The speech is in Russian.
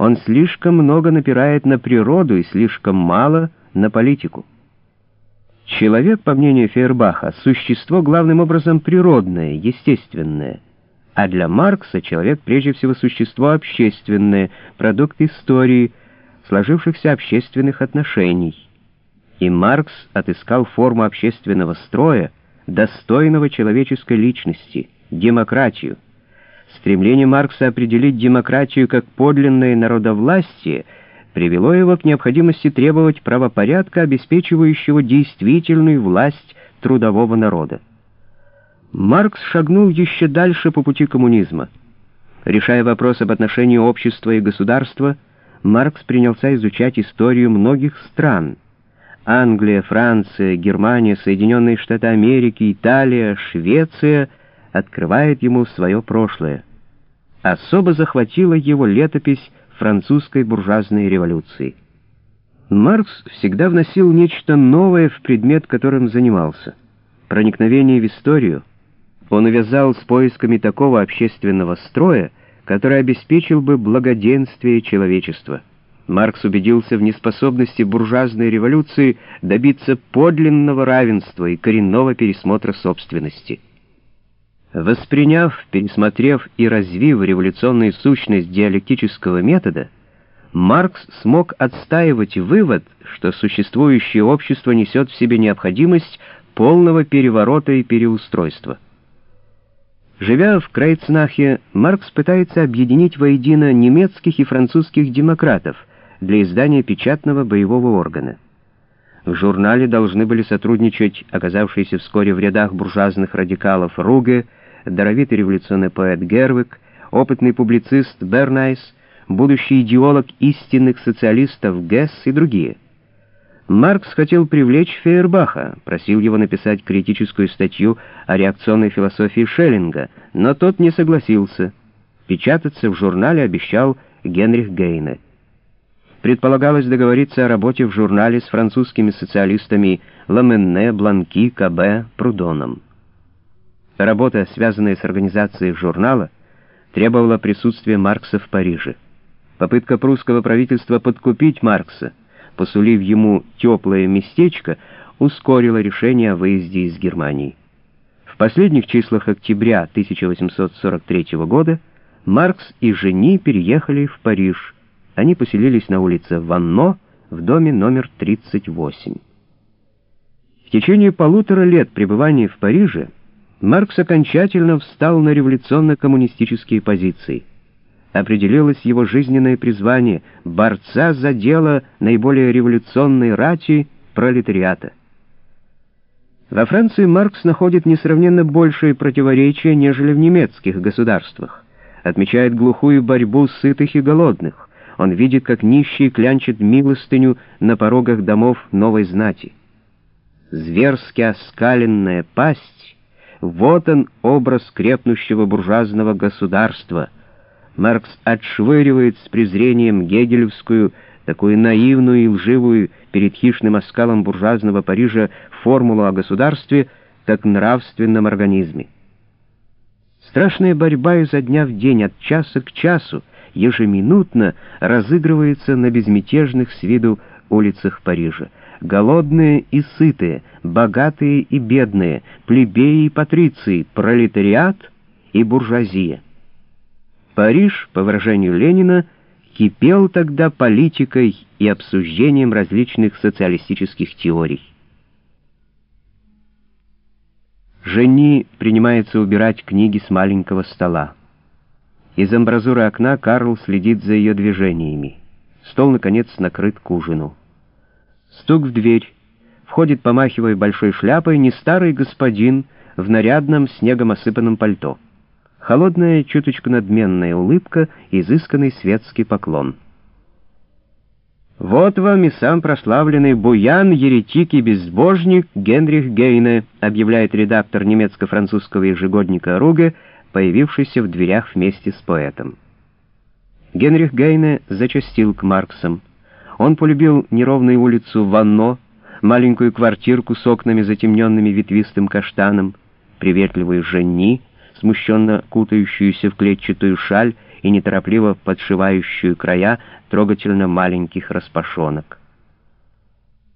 Он слишком много напирает на природу и слишком мало на политику. Человек, по мнению Фейербаха, существо главным образом природное, естественное, а для Маркса человек прежде всего существо общественное, продукт истории, сложившихся общественных отношений. И Маркс отыскал форму общественного строя, достойного человеческой личности, демократию. Стремление Маркса определить демократию как подлинное народовластие — привело его к необходимости требовать правопорядка, обеспечивающего действительную власть трудового народа. Маркс шагнул еще дальше по пути коммунизма. Решая вопрос об отношении общества и государства, Маркс принялся изучать историю многих стран. Англия, Франция, Германия, Соединенные Штаты Америки, Италия, Швеция открывает ему свое прошлое. Особо захватила его летопись французской буржуазной революции. Маркс всегда вносил нечто новое в предмет, которым занимался. Проникновение в историю он увязал с поисками такого общественного строя, который обеспечил бы благоденствие человечества. Маркс убедился в неспособности буржуазной революции добиться подлинного равенства и коренного пересмотра собственности. Восприняв, пересмотрев и развив революционную сущность диалектического метода, Маркс смог отстаивать вывод, что существующее общество несет в себе необходимость полного переворота и переустройства. Живя в Крейцнахе, Маркс пытается объединить воедино немецких и французских демократов для издания печатного боевого органа. В журнале должны были сотрудничать оказавшиеся вскоре в рядах буржуазных радикалов Руге, даровитый революционный поэт Гервик, опытный публицист Бернайс, будущий идеолог истинных социалистов Гесс и другие. Маркс хотел привлечь Фейербаха, просил его написать критическую статью о реакционной философии Шеллинга, но тот не согласился. Печататься в журнале обещал Генрих Гейне. Предполагалось договориться о работе в журнале с французскими социалистами Ламенне, Бланки, Кабе, Прудоном. Работа, связанная с организацией журнала, требовала присутствия Маркса в Париже. Попытка прусского правительства подкупить Маркса, посулив ему теплое местечко, ускорила решение о выезде из Германии. В последних числах октября 1843 года Маркс и жени переехали в Париж. Они поселились на улице Ванно в доме номер 38. В течение полутора лет пребывания в Париже Маркс окончательно встал на революционно-коммунистические позиции. Определилось его жизненное призвание — борца за дело наиболее революционной рати пролетариата. Во Франции Маркс находит несравненно большие противоречия, нежели в немецких государствах. Отмечает глухую борьбу сытых и голодных. Он видит, как нищие клянчат милостыню на порогах домов новой знати. Зверски оскаленная пасть вот он, образ крепнущего буржуазного государства. Маркс отшвыривает с презрением гегелевскую, такую наивную и лживую перед хищным оскалом буржуазного Парижа формулу о государстве, как нравственном организме. Страшная борьба изо дня в день, от часа к часу, ежеминутно разыгрывается на безмятежных с виду улицах Парижа голодные и сытые, богатые и бедные, плебеи и патриции, пролетариат и буржуазия. Париж, по выражению Ленина, кипел тогда политикой и обсуждением различных социалистических теорий. Жени принимается убирать книги с маленького стола. Из амбразуры окна Карл следит за ее движениями. Стол, наконец, накрыт к ужину. Стук в дверь. Входит, помахивая большой шляпой, не старый господин в нарядном снегом осыпанном пальто. Холодная, чуточку надменная улыбка, изысканный светский поклон. «Вот вам и сам прославленный буян, еретик и безбожник Генрих Гейне», объявляет редактор немецко-французского ежегодника «Руге», появившийся в дверях вместе с поэтом. Генрих Гейне зачастил к Марксам. Он полюбил неровную улицу Ванно, маленькую квартирку с окнами, затемненными ветвистым каштаном, приветливую Женни, смущенно кутающуюся в клетчатую шаль и неторопливо подшивающую края трогательно маленьких распашонок.